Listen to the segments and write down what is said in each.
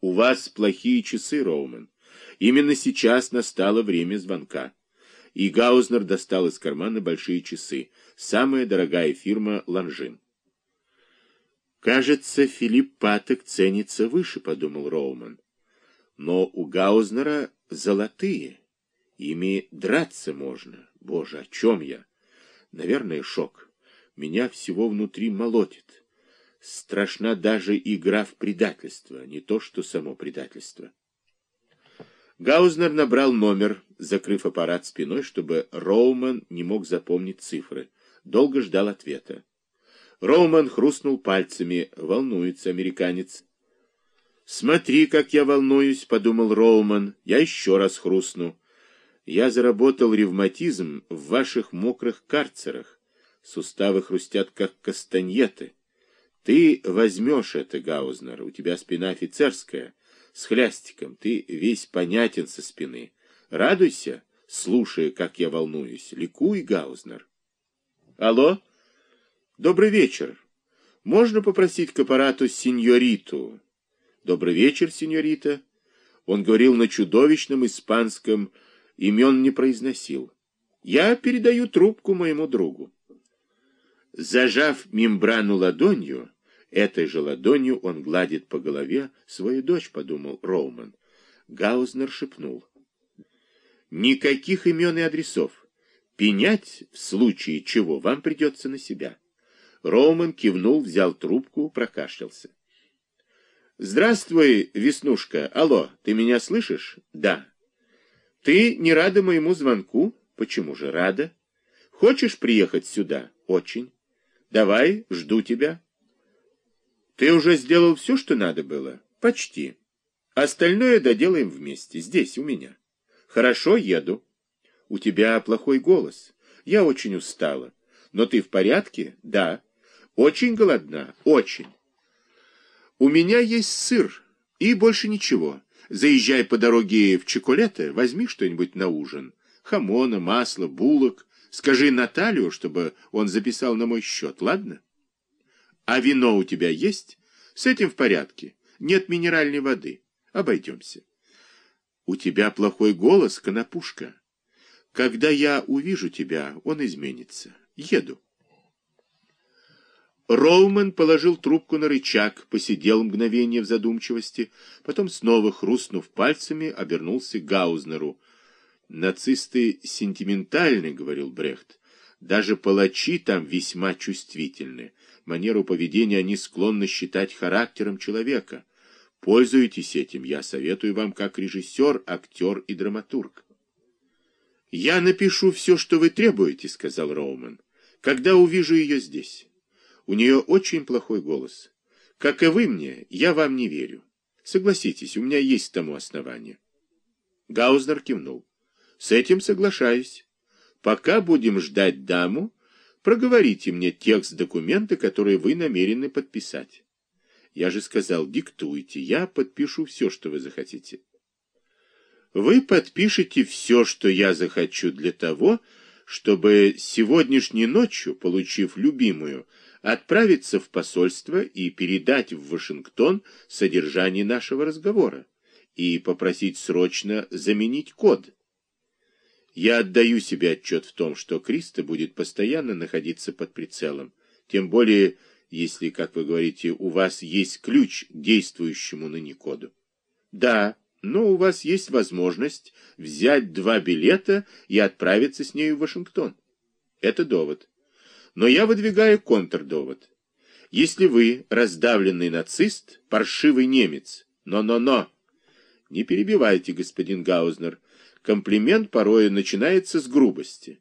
У вас плохие часы, Роумен. Именно сейчас настало время звонка. И Гаузнер достал из кармана большие часы. Самая дорогая фирма «Ланжин». «Кажется, Филипп Паток ценится выше», — подумал Роуман. «Но у Гаузнера золотые. Ими драться можно. Боже, о чем я? Наверное, шок. Меня всего внутри молотит страшна даже игра в предательство, не то что само предательство. Гаузнер набрал номер, закрыв аппарат спиной, чтобы Роуман не мог запомнить цифры. Долго ждал ответа. Роуман хрустнул пальцами. Волнуется американец. «Смотри, как я волнуюсь», — подумал Роуман. «Я еще раз хрустну. Я заработал ревматизм в ваших мокрых карцерах. Суставы хрустят, как кастаньеты». Ты возьмешь это, Гаузнер, у тебя спина офицерская, с хлястиком, ты весь понятен со спины. Радуйся, слушая, как я волнуюсь. Ликуй, Гаузнер. Алло? Добрый вечер. Можно попросить к аппарату сеньориту? Добрый вечер, сеньорита. Он говорил на чудовищном испанском, имен не произносил. Я передаю трубку моему другу. Зажав мембрану ладонью, этой же ладонью он гладит по голове свою дочь, подумал Роуман. Гаузнер шепнул. Никаких имен и адресов. Пенять в случае чего вам придется на себя. Роуман кивнул, взял трубку, прокашлялся. «Здравствуй, Веснушка. Алло, ты меня слышишь?» «Да». «Ты не рада моему звонку?» «Почему же рада?» «Хочешь приехать сюда?» «Очень». Давай, жду тебя. Ты уже сделал все, что надо было? Почти. Остальное доделаем вместе, здесь, у меня. Хорошо, еду. У тебя плохой голос. Я очень устала. Но ты в порядке? Да. Очень голодна? Очень. У меня есть сыр и больше ничего. Заезжай по дороге в Чекулете, возьми что-нибудь на ужин. Хамона, масло, булок, Скажи Наталью, чтобы он записал на мой счет, ладно? А вино у тебя есть? С этим в порядке. Нет минеральной воды. Обойдемся. У тебя плохой голос, конопушка. Когда я увижу тебя, он изменится. Еду. Роуман положил трубку на рычаг, посидел мгновение в задумчивости, потом снова, хрустнув пальцами, обернулся к Гаузнеру, Нацисты сентиментальны, говорил Брехт. Даже палачи там весьма чувствительны. Манеру поведения они склонны считать характером человека. Пользуйтесь этим, я советую вам как режиссер, актер и драматург. «Я напишу все, что вы требуете», — сказал Роуман, — «когда увижу ее здесь. У нее очень плохой голос. Как и вы мне, я вам не верю. Согласитесь, у меня есть тому основание». Гаузнер кивнул. С этим соглашаюсь. Пока будем ждать даму, проговорите мне текст документа, который вы намерены подписать. Я же сказал, диктуйте, я подпишу все, что вы захотите. Вы подпишете все, что я захочу для того, чтобы сегодняшней ночью, получив любимую, отправиться в посольство и передать в Вашингтон содержание нашего разговора и попросить срочно заменить код. Я отдаю себе отчет в том, что Криста будет постоянно находиться под прицелом, тем более, если, как вы говорите, у вас есть ключ к действующему ныне коду. Да, но у вас есть возможность взять два билета и отправиться с нею в Вашингтон. Это довод. Но я выдвигаю контрдовод. Если вы раздавленный нацист, паршивый немец, но-но-но, не перебивайте, господин Гаузнер, Комплимент порой начинается с грубости.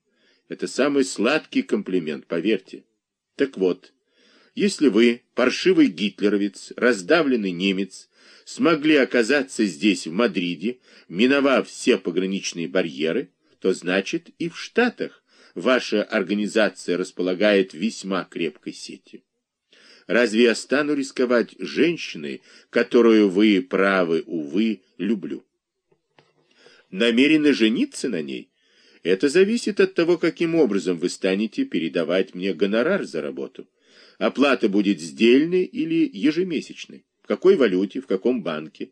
Это самый сладкий комплимент, поверьте. Так вот, если вы, паршивый гитлеровец, раздавленный немец, смогли оказаться здесь, в Мадриде, миновав все пограничные барьеры, то значит и в Штатах ваша организация располагает весьма крепкой сетью. Разве я стану рисковать женщиной, которую вы, правы, увы, люблю? намерены жениться на ней, это зависит от того, каким образом вы станете передавать мне гонорар за работу. Оплата будет сдельной или ежемесячной, в какой валюте, в каком банке.